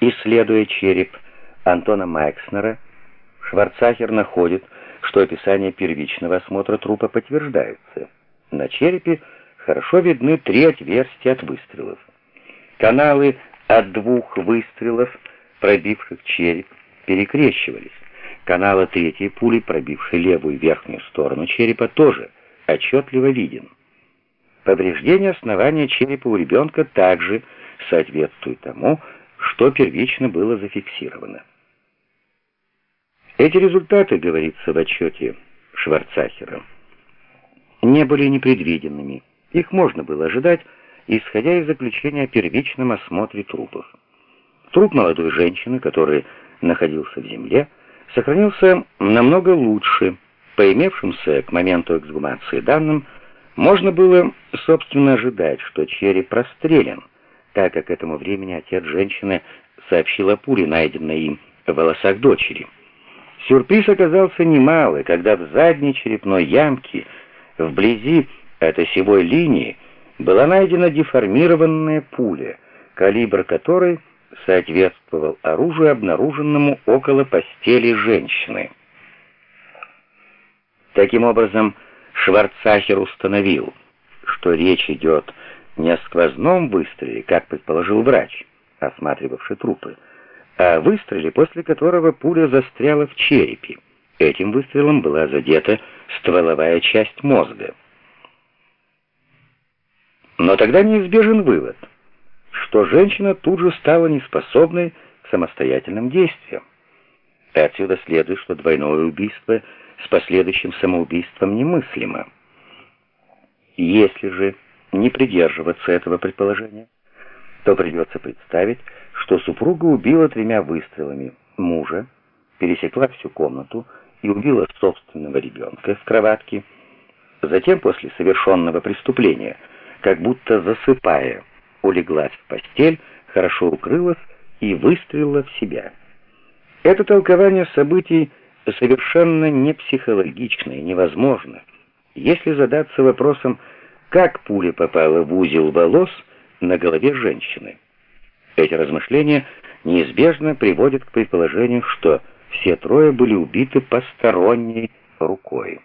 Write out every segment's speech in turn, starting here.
Исследуя череп Антона Майкснера, Шварцахер находит, что описание первичного осмотра трупа подтверждается. На черепе хорошо видны три отверстия от выстрелов. Каналы от двух выстрелов, пробивших череп, перекрещивались. Канала третьей пули, пробившей левую верхнюю сторону черепа, тоже отчетливо виден. Повреждение основания черепа у ребенка также соответствует тому, что первично было зафиксировано. Эти результаты, говорится в отчете Шварцахера, не были непредвиденными. Их можно было ожидать, исходя из заключения о первичном осмотре трупов. Труп молодой женщины, который находился в земле, сохранился намного лучше. По имевшимся к моменту эксгумации данным, можно было, собственно, ожидать, что череп прострелен, так как к этому времени отец женщины сообщил о пуле, найденной им в волосах дочери. Сюрприз оказался немалый, когда в задней черепной ямке, вблизи от осевой линии, была найдена деформированная пуля, калибр которой соответствовал оружию, обнаруженному около постели женщины. Таким образом, Шварцахер установил, что речь идет не о сквозном выстреле, как предположил врач, осматривавший трупы, а выстреле, после которого пуля застряла в черепе. Этим выстрелом была задета стволовая часть мозга. Но тогда неизбежен вывод, что женщина тут же стала неспособной к самостоятельным действиям. И отсюда следует, что двойное убийство с последующим самоубийством немыслимо. Если же не придерживаться этого предположения, то придется представить, что супруга убила тремя выстрелами мужа, пересекла всю комнату и убила собственного ребенка в кроватке, затем после совершенного преступления, как будто засыпая, улеглась в постель, хорошо укрылась и выстрелила в себя. Это толкование событий совершенно не психологично и невозможно, если задаться вопросом, как пуля попала в узел волос на голове женщины. Эти размышления неизбежно приводят к предположению, что все трое были убиты посторонней рукой.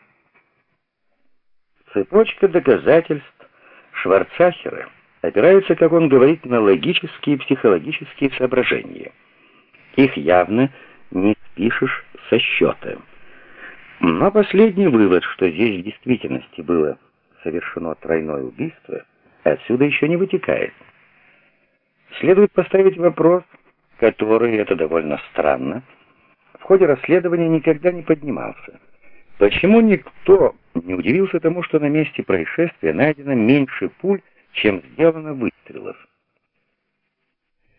Цепочка доказательств Шварцахера опирается, как он говорит, на логические и психологические соображения. Их явно не спишешь со счета. Но последний вывод, что здесь в действительности было совершено тройное убийство, отсюда еще не вытекает. Следует поставить вопрос, который, это довольно странно, в ходе расследования никогда не поднимался. Почему никто не удивился тому, что на месте происшествия найдено меньше пуль, чем сделано выстрелов?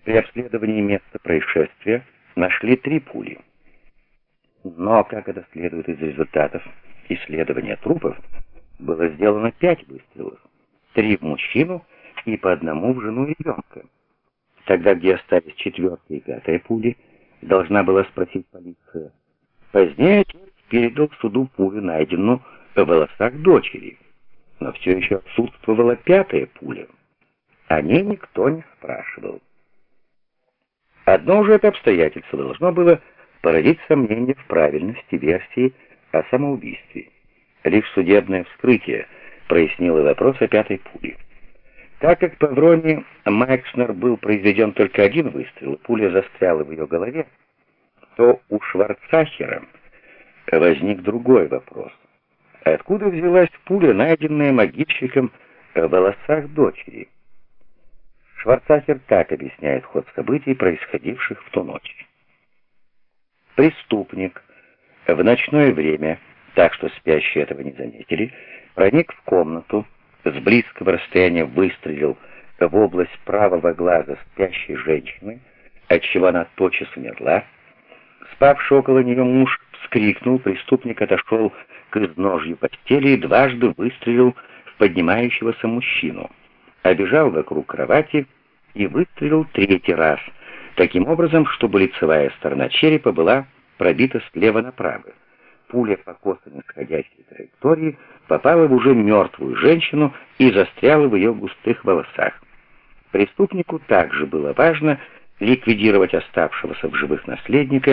При обследовании места происшествия нашли три пули. Но, как это следует из результатов исследования трупов, было сделано пять выстрелов. Три в мужчину и по одному в жену ребенка. Тогда, где остались четвертая и пятая пули, должна была спросить полиция. Позднее отец передал суду пулю, найденную в волосах дочери. Но все еще отсутствовала пятая пуля. О ней никто не спрашивал. Одно уже это обстоятельство должно было породить сомнения в правильности версии о самоубийстве. Лишь судебное вскрытие прояснило вопрос о пятой пуле. Так как по Вроне Майкснер был произведен только один выстрел, пуля застряла в ее голове, то у Шварцахера возник другой вопрос. Откуда взялась пуля, найденная могильщиком в волосах дочери? Шварцахер так объясняет ход событий, происходивших в ту ночь. Преступник в ночное время, так что спящие этого не заметили, проник в комнату, с близкого расстояния выстрелил в область правого глаза спящей женщины, отчего она тотчас умерла. Спавший около нее муж вскрикнул, преступник отошел к изножью постели и дважды выстрелил в поднимающегося мужчину. Обежал вокруг кровати и выстрелил третий раз — таким образом, чтобы лицевая сторона черепа была пробита слева направо. Пуля по косо нисходящей траектории попала в уже мертвую женщину и застряла в ее густых волосах. Преступнику также было важно ликвидировать оставшегося в живых наследника